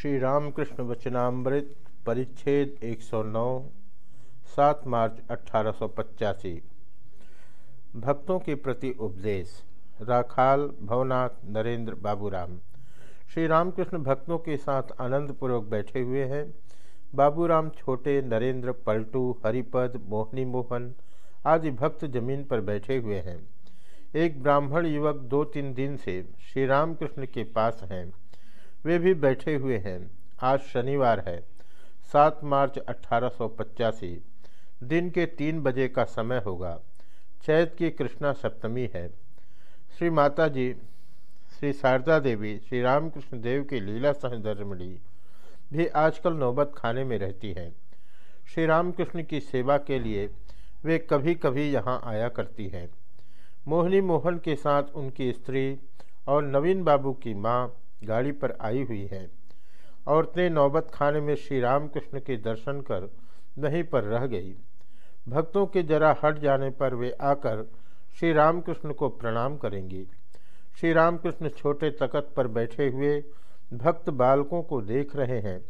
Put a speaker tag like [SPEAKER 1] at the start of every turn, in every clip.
[SPEAKER 1] श्री रामकृष्ण वचनामृत परिच्छेद 109 7 मार्च अठारह सौ पचासी। भक्तों के प्रति उपदेश, राखाल भवनाथ नरेंद्र बाबूराम। श्री रामकृष्ण भक्तों के साथ आनंदपूर्वक बैठे हुए हैं। बाबूराम छोटे नरेंद्र, पलटू, हरिपद, मोहनी मोहन आदि भक्त ज़मीन पर बैठे हुए हैं। एक ब्राह्मण युवक दो तीन दिन से श्री रामकृष्ण के पास हैं। वे भी बैठे हुए हैं। आज शनिवार है, सात मार्च पचासी। दिन के तीन बजे का समय होगा। चैत की कृष्णा सप्तमी है। श्री माता जी श्री शारदा देवी, श्री रामकृष्ण देव की लीला सहधर्मणी भी आजकल नौबत खाने में रहती हैं। श्री रामकृष्ण की सेवा के लिए वे कभी कभी यहाँ आया करती हैं। मोहनी मोहन के साथ उनकी स्त्री और नवीन बाबू की माँ गाड़ी पर आई हुई है। औरतें नौबत खाने में श्री रामकृष्ण के दर्शन कर वहीं पर रह गई। भक्तों के जरा हट जाने पर वे आकर श्री रामकृष्ण को प्रणाम करेंगी। श्री रामकृष्ण छोटे तकत पर बैठे हुए भक्त बालकों को देख रहे हैं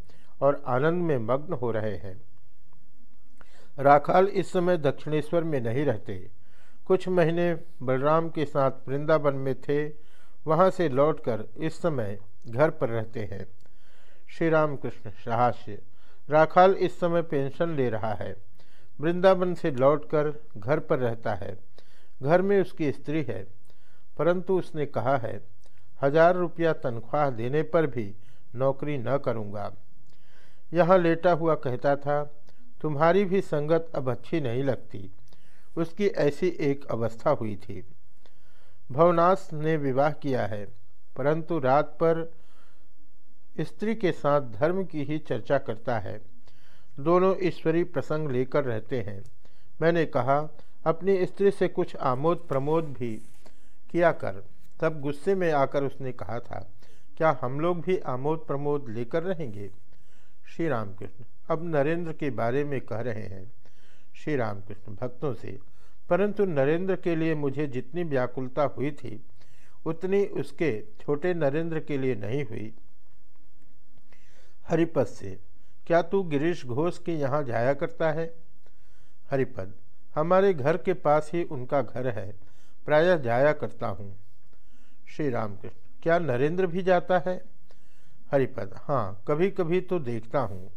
[SPEAKER 1] और आनंद में मग्न हो रहे हैं। राखाल इस समय दक्षिणेश्वर में नहीं रहते। कुछ महीने बलराम के साथ वृंदावन में थे वहाँ से लौटकर इस समय घर पर रहते हैं। श्री राम कृष्ण साहस्य राखाल इस समय पेंशन ले रहा है। वृंदावन से लौटकर घर पर रहता है। घर में उसकी स्त्री है। परंतु उसने कहा है, हज़ार रुपया तनख्वाह देने पर भी नौकरी न करूँगा। यहाँ लेटा हुआ कहता था, तुम्हारी भी संगत अब अच्छी नहीं लगती। उसकी ऐसी एक अवस्था हुई थी। भवनाश ने विवाह किया है, परंतु रात पर स्त्री के साथ धर्म की ही चर्चा करता है। दोनों ईश्वरी प्रसंग लेकर रहते हैं। मैंने कहा, अपनी स्त्री से कुछ आमोद प्रमोद भी किया कर। तब गुस्से में आकर उसने कहा था, क्या हम लोग भी आमोद प्रमोद लेकर रहेंगे? श्री रामकृष्ण अब नरेंद्र के बारे में कह रहे हैं। श्री रामकृष्ण भक्तों से परंतु नरेंद्र के लिए मुझे जितनी व्याकुलता हुई थी, उतनी उसके छोटे नरेंद्र के लिए नहीं हुई। हरिपद से, क्या तू गिरीश घोष के यहाँ जाया करता है? हरिपद, हमारे घर के पास ही उनका घर है, प्रायः जाया करता हूँ। श्री रामकृष्ण क्या नरेंद्र भी जाता है? हरिपद हाँ कभी कभी तो देखता हूँ।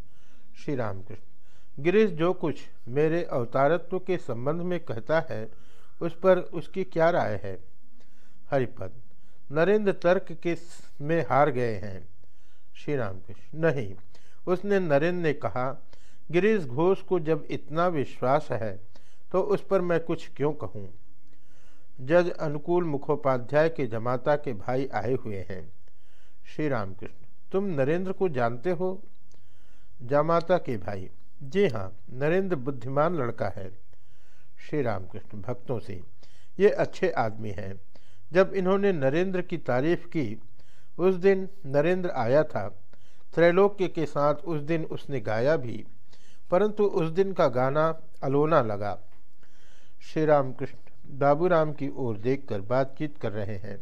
[SPEAKER 1] श्री रामकृष्ण गिरीश जो कुछ मेरे अवतारत्व के संबंध में कहता है, उस पर उसकी क्या राय है? हरिपद, नरेंद्र तर्क के में हार गए हैं? श्री रामकृष्ण नहीं। उसने नरेंद्र ने कहा, गिरीश घोष को जब इतना विश्वास है तो उस पर मैं कुछ क्यों कहूँ? जज अनुकूल मुखोपाध्याय के जमाता के भाई आए हुए हैं। श्री रामकृष्ण तुम नरेंद्र को जानते हो? जमाता के भाई जी हाँ नरेंद्र बुद्धिमान लड़का है श्री रामकृष्ण भक्तों से। ये अच्छे आदमी हैं। जब इन्होंने नरेंद्र की तारीफ़ की, उस दिन नरेंद्र आया था। त्रैलोक्य के साथ उस दिन उसने गाया भी, परंतु उस दिन का गाना अलोना लगा। श्री राम रामकृष्ण बाबूराम की ओर देखकर बातचीत कर रहे हैं।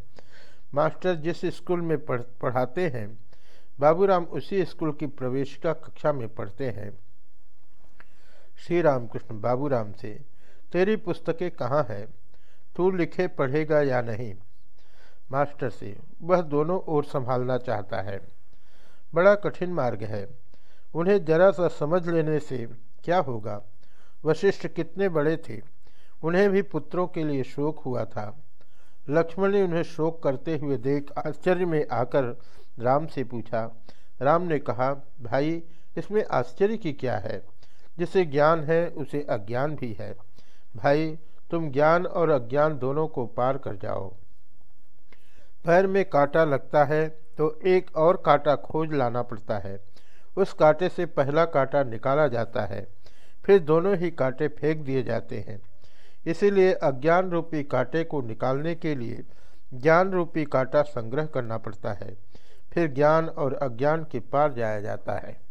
[SPEAKER 1] मास्टर जिस स्कूल में पढ़, पढ़ाते हैं, बाबूराम उसी स्कूल की प्रवेशिका कक्षा में पढ़ते हैं। श्री रामकृष्ण बाबूराम से, तेरी पुस्तकें कहाँ हैं? तू लिखे पढ़ेगा या नहीं? मास्टर से, वह दोनों ओर संभालना चाहता है। बड़ा कठिन मार्ग है। उन्हें जरा सा समझ लेने से क्या होगा? वशिष्ठ कितने बड़े थे। उन्हें भी पुत्रों के लिए शोक हुआ था। लक्ष्मण ने उन्हें शोक करते हुए देख आश्चर्य में आकर राम से पूछा, राम ने कहा, भाई, इसमें आश्चर्य की क्या है? जिसे ज्ञान है, उसे अज्ञान भी है। भाई, तुम ज्ञान और अज्ञान दोनों को पार कर जाओ। पैर में कांटा लगता है तो एक और कांटा खोज लाना पड़ता है। उस कांटे से पहला कांटा निकाला जाता है। फिर दोनों ही कांटे फेंक दिए जाते हैं। इसीलिए अज्ञान रूपी कांटे को निकालने के लिए ज्ञान रूपी कांटा संग्रह करना पड़ता है। फिर ज्ञान और अज्ञान के पार जाया जाता है।